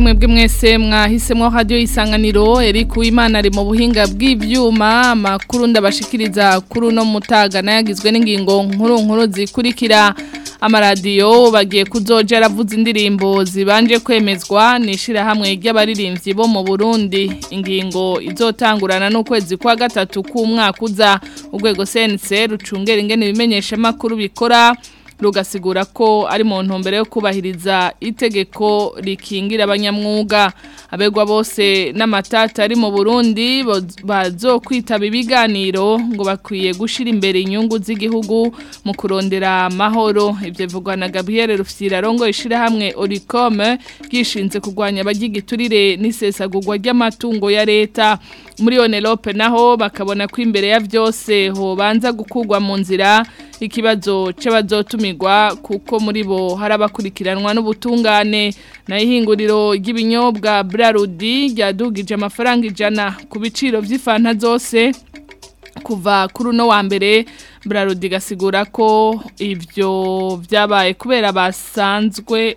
mwebwe mwese mwahisemo radiyo y'isanganiro Eric Uwimana ari mu buhinga bw'ibyuma amakuru ndabashikiriza kuri uno mutagana yagizwe n'ingingo nkuru nkuru zikurikira amaradiyo bagiye kuzoja aravuza indirimbo zibanje kwemezwa n'ishyirahamwe ry'abaririmbyi bo mu burundi ingingo izotangurana n'ukwezi kwa gatatu k'umwaka uza urwego sense rucungera ingene ibimenyeshamakuru bikora rugasigura ko ari mu ntumbero yo kubahiriza itegeko rikingira abanyamwuga abegwa bose n'amatata ari mu Burundi bazokwitaba ibiganiro ngo bakwiye gushira imbere inyungu z'igihugu mu kurondera amahoro ibyo bivugwa na Gabriel Rufyira rongo ishirahamwe Oricom ryishinze kurwanya abagigiturire n'isesagurwa ry'amatungo ya leta muri onerope naho bakabona ko imbere ya byose hobanza gukugwa mu nzira ikibazo cy'abazotumirwa kuko muri bo hari abakurikiranwa n'ubutungane naho ihinguriro ry'ibinyobwa burarudi ryadugije amafaranga ijana ku biciro by'ifanta zose kuva kuri uno wa mbere burarudi gasigura ko ibyo byabaye kubera basanzwe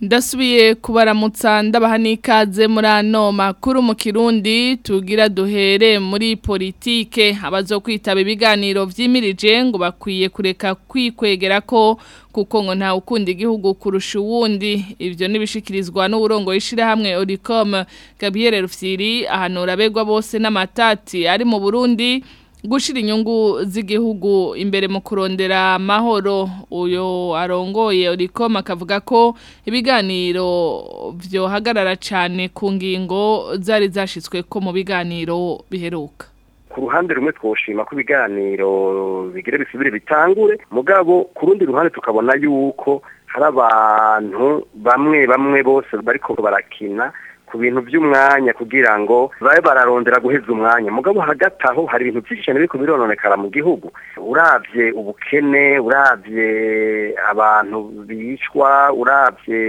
ndasubiye kubaramutsa ndabaha n'ikaze muri makuru mu kirundi tugira duhere muri politike abazo kwitaba ibiganiro byimirije ngo bakwiye kureka kwikwegera ko kuko ngo nta ukunda igihugu kurusha uwundi ibyo ntibishikirizwa n'uburongo w'ishyirahamwe oricom gabriel rufyiri ahanura abegwa bose n'amatati ari mu burundi gushyira inyungu z'igihugu imbere mu kurondera mahoro uyu arongoye uriko makavuga ko ibiganiro byohagarara cyane ku ngingo zari zashyizwe ko mu biganiro biheruka ku ruhande rumwe twoshima ko ibiganiro bigire bisubire bitangure mugabo ku rundi ruhande tukabona yuko hari abantu bamwe bamwe bose bariko barakina ku bintu by'umwanya kugira ngo babe bararondera guheza umwanya mugabo hagati aho hari ibintu byinshi cyane biri birononekara mu gihugu urabye ubukene urabye abantu bicwa urabye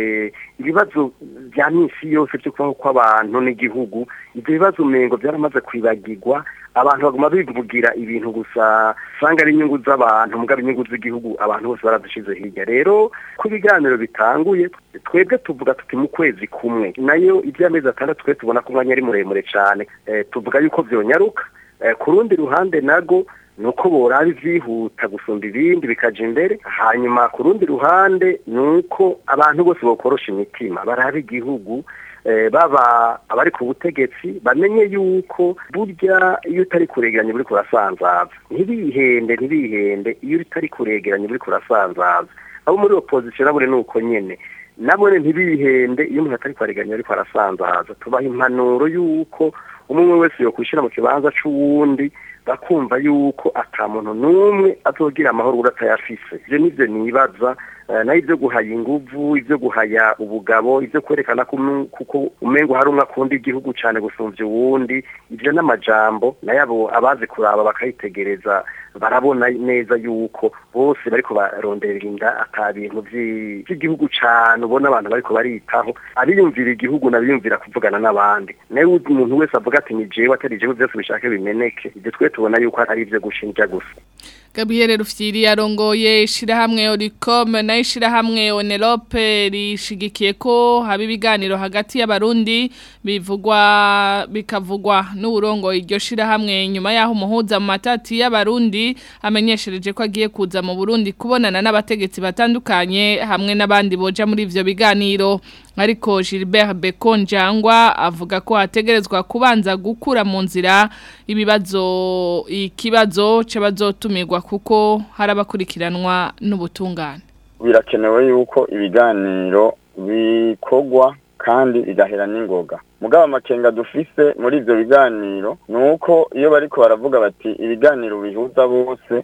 ibibazo bya minsi yose byo kubaho kw'abantu n'igihugu ibyo bibazo umengo byaramaze kwibagirwa abantu baguma bivugira ibintu gusa usanga ari inyungu z'abantu mugabo inyungu z'igihugu abantu bose barazishyize hirya rero ku biganiro bitanguye twebwe tuvuga tuti mu kwezi kumwe nayo iby'amezi atandatu twe tubona ko umwanya ari muremure cyane eh, tuvuga yuko byonyaruka eh, ku rundi ruhande nago ni uko boraba ibyihuta gusumba ibindi bikajya imbere hanyuma ku rundi ruhande ni uko abantu bose bakorosha imitima baraba igihugu eh, baba abari ku butegetsi bamenye yuko burya iyo utari kuregeranya uri kurasanzaza ntibihende ntibihende iyo utari kuregeranya uri kurasanzaza abo muri opozisiyo nabure ni uko nyine nabone ntibihende iyo umuntu atari kwariganya ariko arasanzaza tubaha impanuro y'uko umwe wese yakwishyira mu kibanza cy'uwundi bakumva y'uko atamuntu n'umwe azogira amahoro atayafise ibyo nibyo nibaza Eh, nayo ibyo guhaya inguvu ibyo guhaya ubugabo ibyo kwerekana kuko umengo hari umwe akunda igihugu cyane gusumbya uwundi ibyo n'amajambo nayabo abazi kuraba bakayitegereza barabona neza yuko bose bariko barondera inda atabintu by'igihugu cyane ubona abantu bariko baritaho abiyumvira igihugu nabiyumvira kuvugana n'abandi nayo umuntu wese avuga ati ni jewe atari jewe byose bishaka bimeneke ibyo twe tubona yuko ari ibyo gushinja gusa Gabriel Rufyiri yarongoye ishirahamwe Oricom na ishirahamwe Onelope rishigikiye ko haba ibiganiro hagati y'abarundi bivugwa bikavugwa n’urongo iryo shirahamwe nyuma yaho umuhuza mu matati y'abarundi amenyeshereje ko agiye kuza mu Burundi kubonana n'abategetsi batandukanye hamwe n'abandi boja muri ivyo biganiro ariko Gilbert Bacon avuga ko hategerezwa kubanza gukura mu nzira ibibazo ikibazo cy'abazotumirwa kuko hari abakurikiranwa n'ubutungane birakenewe yuko ibiganiro bikogwa kandi bigahera n'ingoga mugabo amakenga dufise muri ibyo biganiro ni iyo bari ko baravuga bati ibiganiro bihuza bose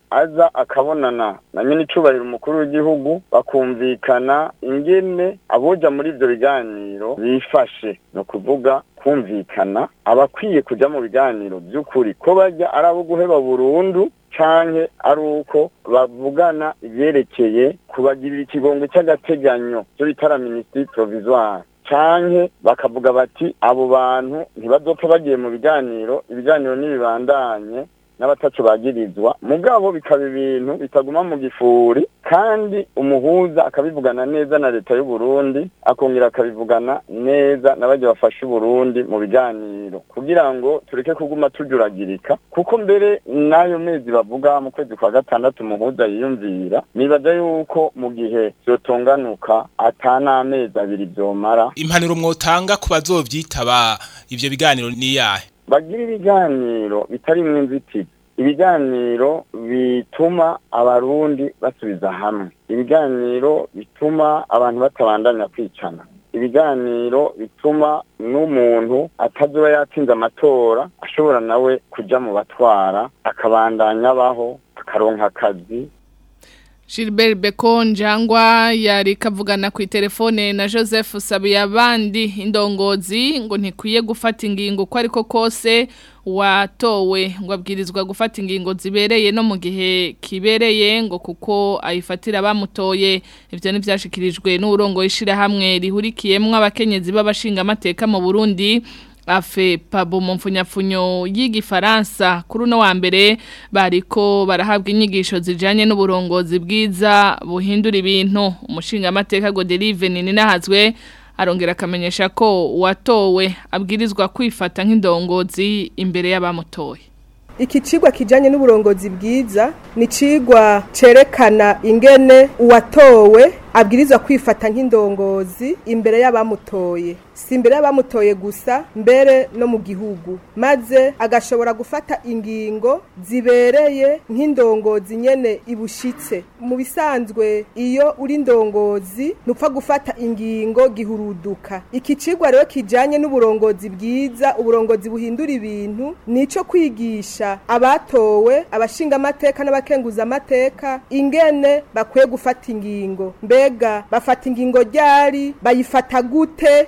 aza akabonana na nyir'icyubahiro umukuru w'igihugu bakumvikana ingene aboja muri ibyo biganiro bifashe ni ukuvuga kumvikana abakwiye kujya mu biganiro by'ukuri ko bajya ari abo guheba burundu canke ari uko bavugana ibyerekeye kubagirira ikigongo cy'agateganyo cyo bitara minisitiri provisoire canke bakavuga bati abo bantu ntibazopfa bagiye mu biganiro ibiganiro n'ibibandanye n'abatatu bagirizwa mugabo bikaba ibintu bitaguma mu gifuri kandi umuhuza akabivugana neza na leta y'u Burundi akongera akabivugana neza n'abajya bafasha Burundi mu biganiro kugira ngo tureke kuguma tujuragirika kuko mbere n'ayo mezi bavuga mu kwezi kwa gatandatu umuhuza yiyumvira nibaza yuko mu gihe byotunganuka atana amezi abiri byomara impanuro mwotanga ku bazobyitaba ibyo biganiro niyahe bagire ibiganiro bitari mu inzitizi ibiganiro bituma abarundi basubiza hamwe ibiganiro bituma abantu batabandanya kwicana ibiganiro bituma n'umuntu atazuba yatsinze amatora ashobora nawe kujya mu batwara akabandanya abaho akaronka akazi Gilbert Becon Jangwa yari kavugana ku telefone na Joseph Sabiyabandi indongozi ngo ntikwiye gufata ingingo ko ariko kose watowe ngo abwirizwa gufata ingingo zibereye no mu gihe kibereye ngo kuko ayifatira bamutoye ibyo ntibyashikirijwe n'urongo yishira hamwe rihurikiyemo abakenyezi b'abashinga amateka mu Burundi afe pabo mu mfunyapfunyo y'igifaransa kuri uno wa mbere bariko barahabwa inyigisho zijyanye n'uburongozi bwiza buhindura ibintu umushingamateka ngo derive ni n'ahazwe arongera akamenyesha ko uwatowe abwirizwa kwifata nk'indongozi imbere y'abamutoye iki cigwa kijanye n'uburongozi bwiza ni cigwa cerekana ingene uwatowe abwirizwa kwifata nk'indongozi imbere y'abamutoye si imbere y'abamutoye gusa mbere no mu gihugu maze agashobora gufata ingingo zibereye nk'indongozi nyene ibushitse mu bisanzwe iyo uri indongozi nupfa gufata ingingo gihuruduka iki cigwa rero kijanye n'uburongozi bwiza uburongozi buhindura ibintu nico kwigisha abatowe abashinga amateka n'abakenguza amateka ingene bakwiye gufata ingingo mbere mbega bafata ingingo ryari bayifata gute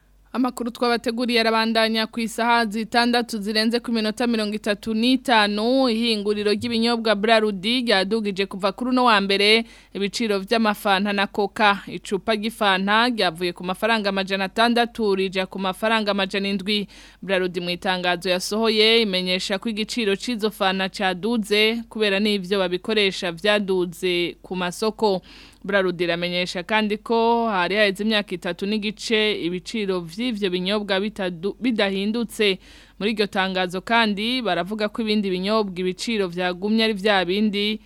makuru twabateguriye arabandanya ku isaha zitandatu zirenze ku minota mirongo itatu n'itanu ihinguriro ry'ibinyobwa Brarudi ryadugije kuva kuri uno wa mbere ibiciro by'amafanta na koka icupa ry'ifanta ryavuye ku mafaranga amajana atandatu rija ku mafaranga amajana indwi Brarudi mu itangazo yasohoye imenyesha ko igiciro cy'izo fanta cyaduze kubera n'ibyo babikoresha byaduze ku masoko burarudi iramenyesha kandi ko hari haheze imyaka itatu n'igice ibiciro by'ibyo binyobwa bidahindutse muri tangazo kandi baravuga ko ibindi binyobwa ibiciro byagumye ari bya bindi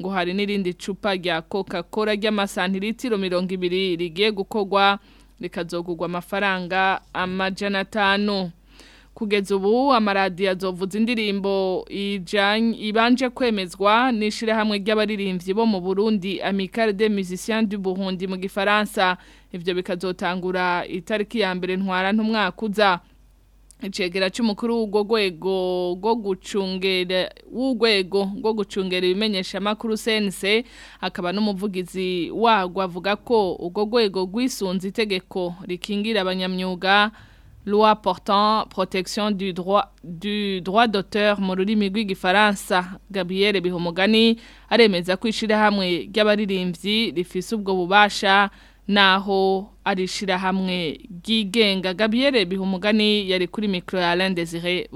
ngo hari n'irindi cupa rya coca cola ry'amasantiritiro mirongo ibiri rigiye gukorwa rikazogurwa amafaranga amajana kugeza ubu amaradiyo azovuza indirimbo ibanje kwemezwa n'ishyirahamwe ry'abaririmbyi bo mu burundi amicale de musician du burundi mu gifaransa ibyo bikazotangura itariki ya mbere ntwara ntumwaka uza icegera cy'umukuru w'urwo rwego rwo gucungera w'urwego rwo gucungera ibimenyeshamakuru cnc akaba n'umuvugizi warwo avuga ko urwo rwego rwisunze itegeko rikingira abanyamyuga loi portant protection du droit du droit d'auteur Morodi rurimi Gifaransa, gabriel bihomogani aremeza ko hamwe ry'abaririmbyi rifise ubwo bubasha naho arishira hamwe gigenga. gabriel bihomogani yari kuri micro ya desire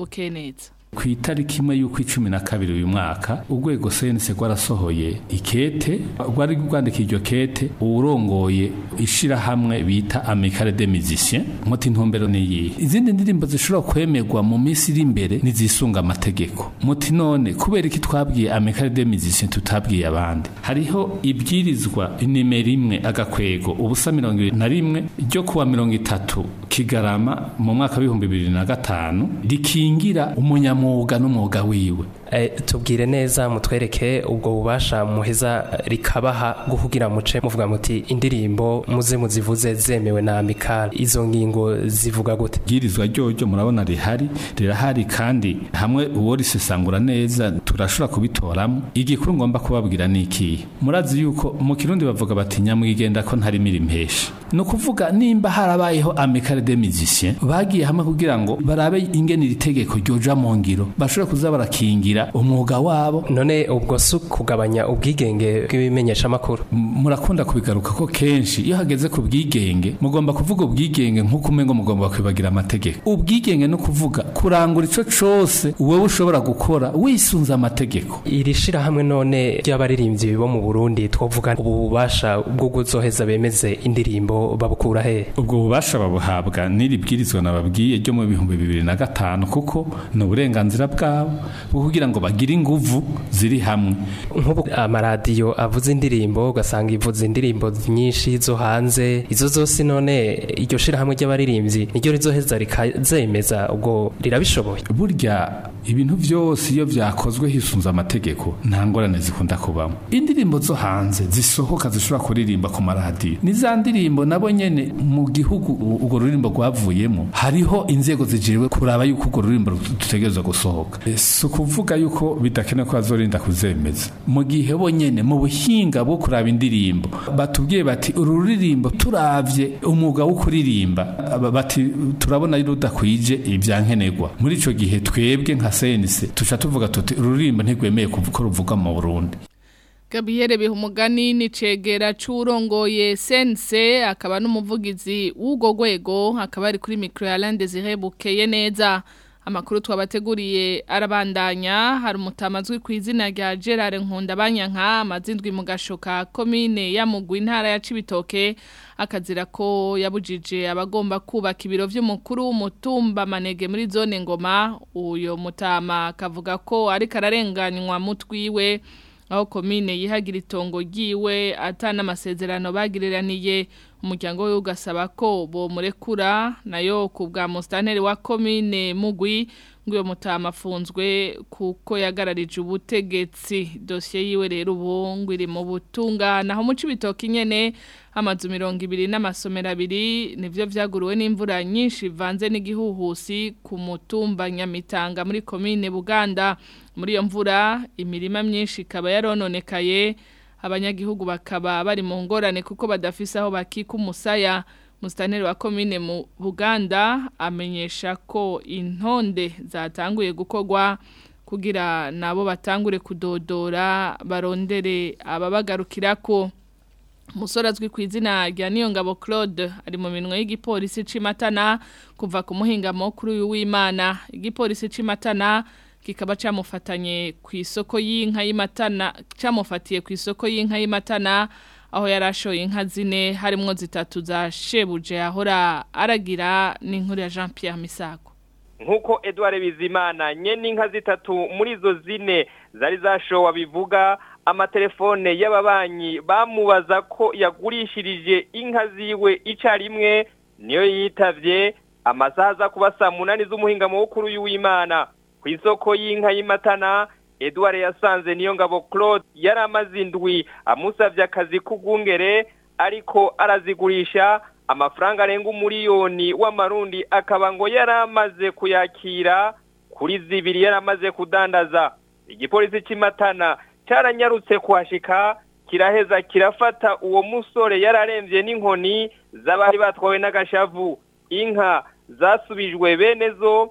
ku itariki imwe y'uko icumi na kabiri uyu mwaka urwego senise rwarasohoye ikete rwari rwandika iryo kete urongoye ishyirahamwe bita amikare de musicien muti intumbero niyihe izindi ndirimbo zishobora kwemerwa mu minsi iri imbere ntizisunga amategeko muti none kubera iki twabwiye amikare de musicien tutabwiye abandi hariho ibyirizwa nimero imwe agakwego ubusa mirongo irindwi na rimwe ryo kuwa mirongo itatu kigarama mu mwaka w'ibihumbi bibiri na gatanu rikingira umunyamahanga mwuga n'umwuga wiwe eh, tubwire neza mutwereke ubwo bubasha muheza rikabaha guhugira muce muvuga muti indirimbo muze muzivuze zemewe na amikara izo ngingo zivuga gute bwirizwa ryoryo murabona rihari rirahari kandi hamwe uwo risesangura neza turashobora kubitoramo igikuru ngomba kubabwira ni iki murazi yuko mu kirundi bavuga bati nyamwigenda ko ntari mirimo impesha no kuvuga nimba harabayeho amikare de musiciens bagiye hamwe kugira ngo barabe ingene iri tegeko ryoja mu ngiro bashobora kuza barakingira umwuga wabo none ubwo su kugabanya ubwigenge bw’ibimenyesha bw'ibimenyeshamakuru murakunda kubigaruka ko kenshi iyo hageze ku bwigenge mugomba kuvuga ubwigenge nk'uko umwe mugomba kwibagira amategeko ubwigenge no kuvuga kurangura ico cose wowe ushobora gukora wisunze amategeko iri shirahamwe none ry'abaririmbyi bo mu Burundi twovuga ububasha bwo gutsoheza bemeze indirimbo babukura hehe ubwo bubasha babuhabwa n'iri bwirizwa nababwiye ryo mu bihumbi bibiri na gatanu kuko ni uburenganzira bwabo bwo kugira ngo bagire inguvu ziri hamwe nk'ubu amaradiyo avuze indirimbo ugasanga ivuze indirimbo nyinshi zo hanze izo zose none iryo shirahamwe ry'abaririmbyi niryo rizoheza rikazemeza ubwo rirabishoboye burya ibintu byose iyo byakozwe hisunze amategeko nta ngorane zikunda kubamo indirimbo zo hanze zisohoka zishobora kuririmba ku maradiyo ni za ndirimbo nabo nyene mu gihugu urwo rurimbo rwavuyemo hariho inzego zijiriwe kuraba yuko urwo rurimbo rutegerezwa gusohoka si ukuvuga yuko bidakenewe ko bazorinda kuzemeza mu gihe bo nyene mu buhinga bwo kuraba indirimbo batubwiye bati uru ruririmbo turavye umwuga wo kuririmba bati turabona rudakwije ibyankenerwa muri icyo gihe twebwe nka cnc tuca tuvuga tuti ururirimbo ntikwemeye ko ruvuga mu burundi Gabriel Bihumugani ni cegera c'urongoye sense akaba n'umuvugizi w'ugo gwego akaba ari kuri micro ya Landezire Bukeye neza amakuru twabateguriye arabandanya hari umutamazwi ku izina rya Gerard Nkunda Banyanka amazindwi mu gashoka commune ya Mugwi intara ya Cibitoke akazira ko yabujije abagomba kubaka ibiro by'umukuru w'umutumba manege muri zone ngoma uyo mutama kavuga ko ariko ararenganywa mutwiwe aho komine yihagira itongo giwe atana amasezerano bagireraniye umuryango we ugasaba ko bomurekura nayo ku bwa musitanteri wa komine mugwi ngo mutama afunzwe kuko yagararije ubutegetsi dosiye yiwe rero ubu ngo iri mu butungana aho umuco ibitoki nyine amazu mirongo ibiri n'amasomero abiri nibyo byaguruwe n'imvura nyinshi ivanze n'igihuhusi ku mutumba nyamitanga muri komine buganda muri iyo mvura imirima myinshi ikaba yarononekaye abanyagihugu bakaba bari mu ngorane kuko badafise aho bakika umusaya Musitanteri wa komine mu Buganda amenyesha ko intonde zatanguye gukogwa kugira nabo batangure kudodora barondere ko umusore azwi ku izina rya Niyongabo Claude ari mu minwe y'igipolisi c'imatana kuva ku muhingamo kuri uyu w'Imana igipolisi c'imatana kikaba camufatanye ku isoko y'inka y'imatana camufatiye ku isoko y'inka y'imatana aho yari inka zine harimo zitatu za shebuje ahora aragira n'inkuru ya jean Pierre Misago nk'uko Edouard bizimana nyene n’inka zitatu muri zo zine zari zasho bivuga amatelefone y'ababanyi bamubaza ko yagurishirije inka ziwe icyarimwe niyo yitavye amasaha aza kuba saa munani z'umuhinga mukuru y'uwimana ku isoko y'inka y'imatana Edouard yasanze niyo ngabo claude yari amaze indwi amusabye akazi k'ubwungere ariko arazigurisha amafaranga arenga umuriyoni w'amarundi akaba ngo yari amaze kuyakira kuri zibiri yari amaze kudandaza igipolisi cy'imatana cyaranyarutse kuhashika kiraheza kirafata uwo musore yari arembye n'inkoni z'abari batwawe n'agashavu inka zasubijwe bene zo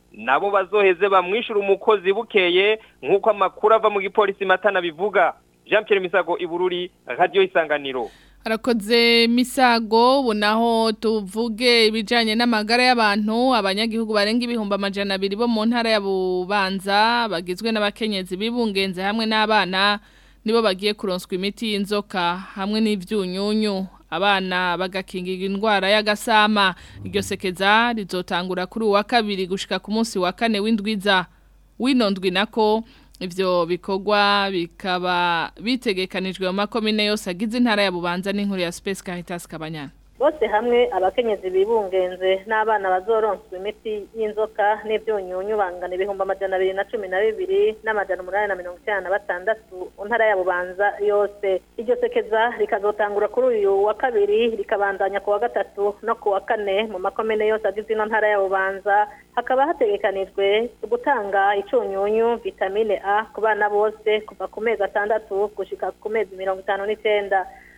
nabo bazoheze bamwishyura umukozi bukeye nk'uko amakuru ava mu gipolisi matana bivuga jean Pierre misago ibururi radiyo isanganiro harakoze misago ubu naho tuvuge ibijyanye n'amagara y'abantu abanyagihugu barenga ibihumbi amajana abiri bo mu ntara ya bubanza bagizwe n'abakenyezi bibungenze hamwe n'abana nibo bagiye kuronswa imiti y'inzoka hamwe n'ibyunyunyu abana bagakingirwa indwara y'agasama iryo sekeza rizotangura kuri uwa kabiri gushika ku munsi wa kane w'indwiza Winondwi ndwi nako ibyo bikorwa bikaba bitegekanijwe mu makomine yose agize intara ya bubanza n'inkuru ya space caritas kabanyana bose hamwe abakenyezi bibungenze n'abana bazoronswa imiti y'inzoka n'ibyunyunyu bangana ibihumbi amajana abiri na cumi na bibiri n'amajana umunani na mirongo icyenda na batandatu ntara ya bubanza yose iryo sekeza rikazotangura kuri uyu wa kabiri rikabandanya ku wa gatatu no ku wa kane mu makomene yose agize ino ntara ya bubanza hakaba hategekanijwe gutanga icunyunyu vitamine a ku bana bose kuva ku mezi atandatu gushyika ku mezi mirongo itanu n'icyenda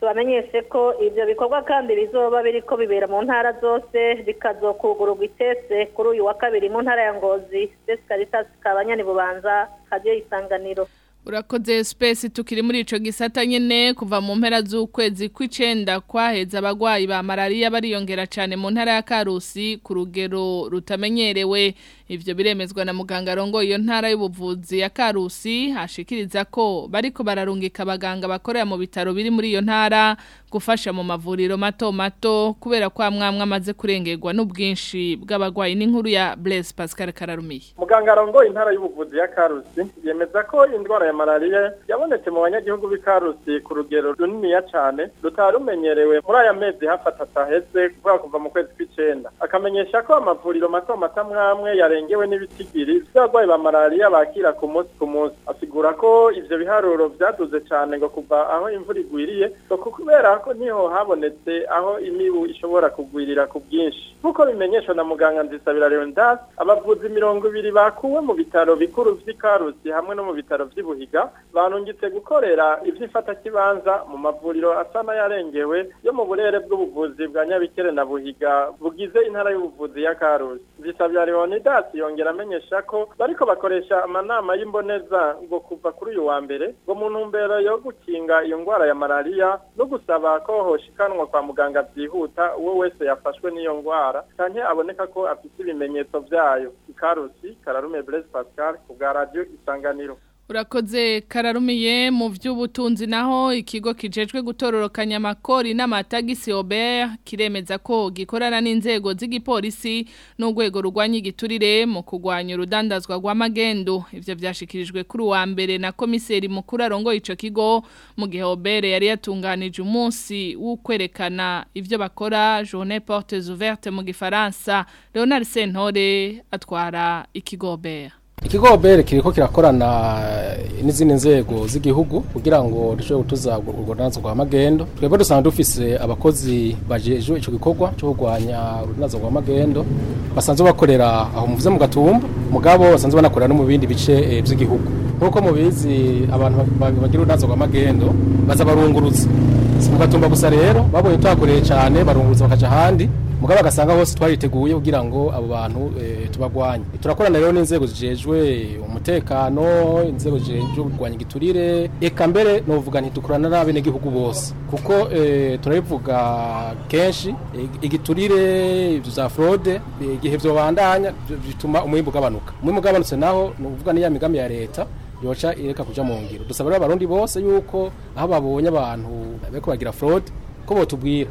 tubamenyeshe ko ibyo bikorwa kandi bizoba biri ko bibera mu ntara zose zikazo kugururwa itetse kuri uyu wa kabiri mu ntara ya ngozi ndetse karitasi kabanyani bubanza kadiyo isanganiro urakoze Space tukiri muri icyo gisata nyine kuva mu mpera z'ukwezi kw'icyenda kwaheza abagwayi ba malariya bariyongera cyane mu ntara ya karusi ku rugero rutamenyerewe ivyo biremezwa na muganga arongoye iyo y'ubuvuzi ya Karusi hashikiriza ko bariko bararungika abaganga bakorera mu bitaro biri muri iyo ntara gufasha mu mavuriro mato mato kubera kwa mwamwe amaze kurengerwa n'ubwinshi bw'abagwayi n'inkuru ya Blaise Pascal Kararumiye muganga arongoye intara y'ubuvuzi ya Karusi yemeza ko indwara ya malaria yabonetse mu banyagihugu b'Ikarusi ku rugero runini ya cyane rutarumenyerewe muri aya mezi hafatata heze kuva kuva mu kwezi akamenyesha ko amavuriro mato mato amwamwe yare barengewe n'ibitigiri by'abarwayi ba malariya bakira ku munsi ku munsi asigura ko ibyo biharuro byaduze cyane ngo kuva aho imvura igwiriye ngo kubera ko niho habonetse aho imibu ishobora kugwirira ku bwinshi nk'uko bimenyeshwa na muganga nzisabira leondas abavuzi mirongo ibiri bakuwe mu bitaro bikuru by'i karusi hamwe no mu bitaro by'i buhiga banungitse gukorera iby'ifatakibanza mu mavuriro asa n'ayarengewe yo mu burere bw'ubuvuzi bwa nyabikere na buhiga bugize intara y'ubuvuzi ya karusi nzisabira leonidas Paruwasi yongera amenyesha ko bariko bakoresha amanama y'imboneza ngo kuva kuri uyu wa mbere ngo mu ntumbero yo gukinga iyo ngwara ya malariya no gusaba ko hoshikanwa kwa muganga byihuta uwo wese yafashwe n'iyo ngwara canke aboneka ko afite ibimenyetso byayo ikarusi kararume Blaise Pascal ku bwa radio isanganiro urakoze kararumiye mu by'ubutunzi naho ikigo kijejwe gutororokanya amakori n'amatagisi obera kiremeza ko gikorana n'inzego z'igipolisi n'urwego rurwanya igiturire mu kurwanya urudandazwa rw'amagendo ibyo byashyikirijwe kuri uwa mbere na komiseri mukuru arongoye icyo kigo mu gihe obera yari yatunganije umunsi wo kwerekana ibyo bakora journée portes ouvertes mu gifaransa leonard sentore atwara ikigo ikigo bere kiriko kirakorana eh, n'izindi nzego z'igihugu kugira ngo dushobore gutuza urunana rwa magendo twebwe dusanzwe dufise abakozi bajejwe icyo gikorwa cyo kurwanya urunana rwa magendo basanzwe bakorera aho muvuze mu gatumba mugabo basanzwe banakorera no mu bindi bice eh, by'igihugu nk'uko mubizi abantu bagira urunana rwa magendo baza barungurutse mu gatumba gusa rero babonye twakoreye cyane barungurutse bakaca ahandi mugabo agasanga hose twariteguye kugira ngo abo bantu eh, tubagwanye turakorana rero n'inzego zijejwe umutekano inzego zijejwe kurwanya igiturire eka mbere novuga nabi n'abenegihugu bose kuko eh, turabivuga kenshi igiturire za fraude igihe byobandanya bituma umwimbo ugabanuka umwimbo ugabanutse naho ni ukuvuga n'iya migambi ya leta yoca ireka kuja mu ngiro dusaba rero abarundi bose yuko aho babonye abantu bariko bagira fraude ko batubwira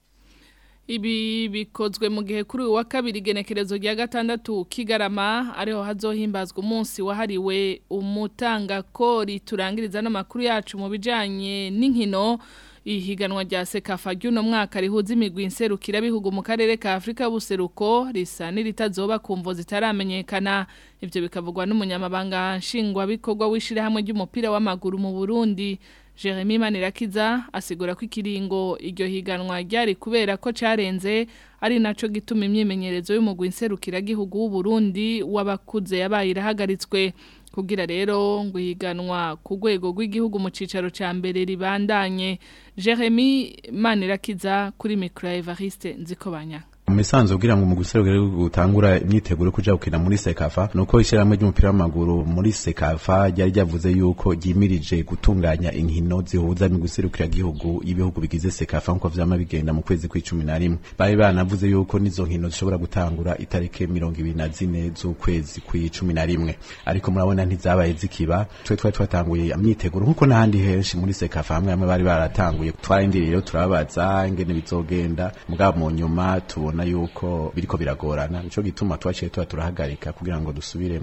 Ibi bikozwe mu gihe kuri uyu wa kabiri genekerezo rya gatandatu kigarama ariho hazohimbazwa umunsi wahariwe umutanga kori turangiriza n'amakuru yacu mu bijanye n'inkino ihiganwa rya sekafa ry'uno mwaka rihuza imigwi inserukira bihugu mu karere ka Afrika buseruko risa n'iritazoba kumvo zitaramenyekana ibyo bikavugwa n'umunyamabanga nshingwa bikorwa wishira hamwe ry'umupira w'amaguru mu Burundi Jeremy Manirakiza asigura ko ikiringo iryo higanwa ryari kubera ko cyarenze ari naco gituma imyimenyerezo y'umugwi nserukira gihugu w'Uburundi wabakuze yabaye irahagaritswe kugira rero ngo higanwa ku rwego rw'igihugu mu cicaro ca mbere ribandanye Jeremy Manirakiza kuri micro Evariste Nzikobanya mu isanzu kugira ngo umugwi gutangura imyiteguro yo kuja gukina muri sekafa nuko ishyirahamwe ry'umupira w'amaguru muri sekafa ryari ryavuze yuko ryimirije gutunganya inkino zihuza imigwi gihugu y'ibihugu bigize sekafa nkuko vyama bigenda mu kwezi kw'icumi na rimwe bari banavuze yuko n'izo nkino zishobora gutangura itariki mirongo ibiri na zine z'ukwezi kw'icumi na rimwe ariko murabona ntizabaye zikiba twe twari twatanguye imyiteguro nkuko n'ahandi henshi muri sekafa hamwe hamwe bari baratanguye twarindiriye turababaza ingene bizogenda mugabo mu nyuma tubona tukabona yuko biriko biragorana nico gituma twaciye tuba turahagarika kugira ngo dusubire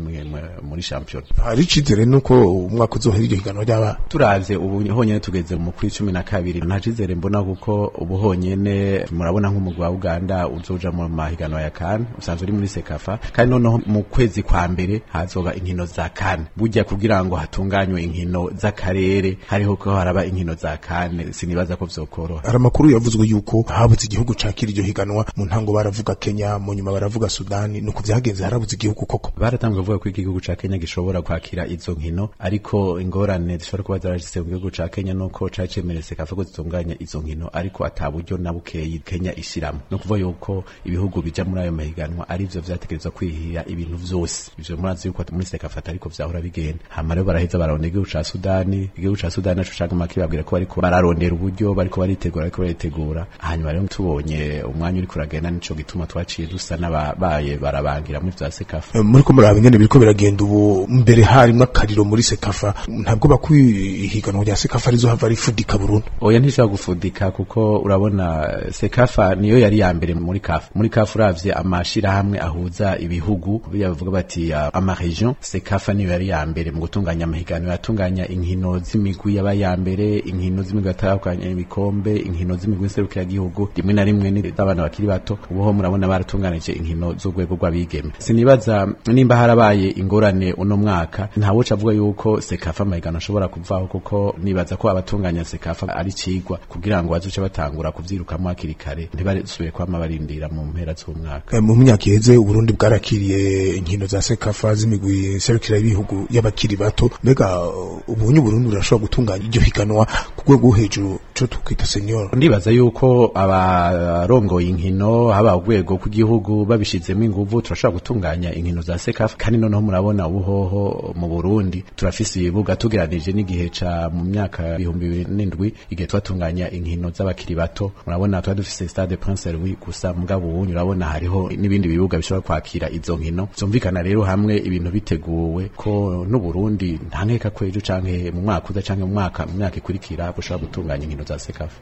muri shampiyona hari icizere nuko umwaka uzohera iryo higanwa ryaba turavye ubu honyene tugeze mu kuri 12 nta cizere mbona kuko ubu honyene murabona nk'umugwi wa Uganda uzoja mu mahiganwa ya kane usanzwe uri muri sekafa kandi noneho mu kwezi kwa mbere hazoga inkino za kane burya kugira ngo hatunganywe inkino z'akarere hariho ko haraba inkino za kane sinibaza ko vyokoroha hari amakuru yavuzwe yuko habutse igihugu cakira iryo higanwa mu ngo baravuga Kenya mu nyuma baravuga Sudani nuko byagenze harabuze igihugu koko baratanzwe bavuga ko igihugu ca Kenya gishobora kwakira izo nkino ariko ingorane zishobora kuba zarashitse mu gihugu ca Kenya nuko cacemeretse kavuga ko zitunganya izo nkino ariko ata na bukeye Kenya ishiramo no kuvuga yuko ibihugu bijya muri ayo mahiganwa ari vyo vyategerezwa kwihira ibintu vyose ivyo murazi yuko muri sekafata ariko vyahora bigenda hama rero baraheza barabona igihugu ca Sudani igihugu ca Sudani naco caguma kibabwira ko bariko bararondera uburyo bariko baritegura bariko baritegura hanyuma rero tubonye umwanya uriko uragenda nicyo gituma twaciye dusa n'ababaye barabangira muri bya sekafa eh, muri ko muraba nyine biriko biragenda ubu mbere harimo akariro muri sekafa ntabwo bakwihiganwa rya sekafa arizo hava rifudika burundu oya ntishobora gufudika kuko urabona sekafa niyo yari ya mbere muri kafu muri kafu uravye amashirahamwe ahuza ibihugu bavuga bati amaregion sekafa niyo yari ya mbere mu gutunganya amahiganiro yatunganya inkino z'imigwi yaba ya mbere inkino z'imigwi yatahukanye ibikombe inkino z'imigwi nserukiragihugu rimwe na rimwe n'abana bakiri bato bato ubuho murabona baratunganije inkino z'urwego rw'abigeme sinibaza nimba harabaye ingorane uno mwaka ntawuca avuga yuko sekafa amahiganwa ashobora kuvaho kuko nibaza ko abatunganya sekafa ari cigwa kugira ngo bazoce batangura kuvyirukamo hakiri kare ntibaresubiye kwama barindira mu mpera z'umwaka eh, mu myaka iheze Burundi bwarakiriye inkino za sekafa z'imigwi serukira y'ibihugu y'abakiri bato mbega ubunye Burundi burashobora gutunganya iryo higanwa ku rwego hejuru cyo tukwita senior ndibaza yuko abarongoye inkino haba urwego rw'igihugu babishizemo inguvu turashobora gutunganya ingino za sekaf kanino noneho murabona ubuhoho mu Burundi turafise ibibuga tugeranije n'igihe ca mu myaka ibihumbi bibiri n'indwi igihe twatunganya inkino z'abakiri bato murabona tuba dufise stade Prince Louis gusa mugabo ubu urabona hariho n'ibindi bibuga bishobora kwakira izo nkino zumvikana rero hamwe ibintu biteguwe ko n'u Burundi ntankeka kwejo canke mu mwaka uza canke mu mwaka mu myaka ikurikira bushobora gutunganya za sekafu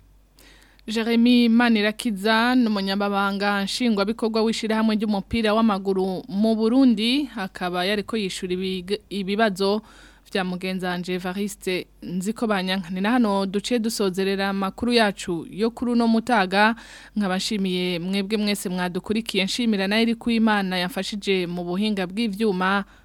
Jeremy Manirakiza n'umunyamabanga nshingwabikorwa w'ishyirahamwe ry'umupira w'amaguru mu Burundi akaba yari ko yishura ibibazo bya mugenzanje Variste nziko banyankane na hano duce dusozerera amakuru yacu yo kuri uno mutaga nkabashimiye mwebwe mwese mwadukurikiye nshimira na iri imana yafashije mu buhinga bw'ivyuma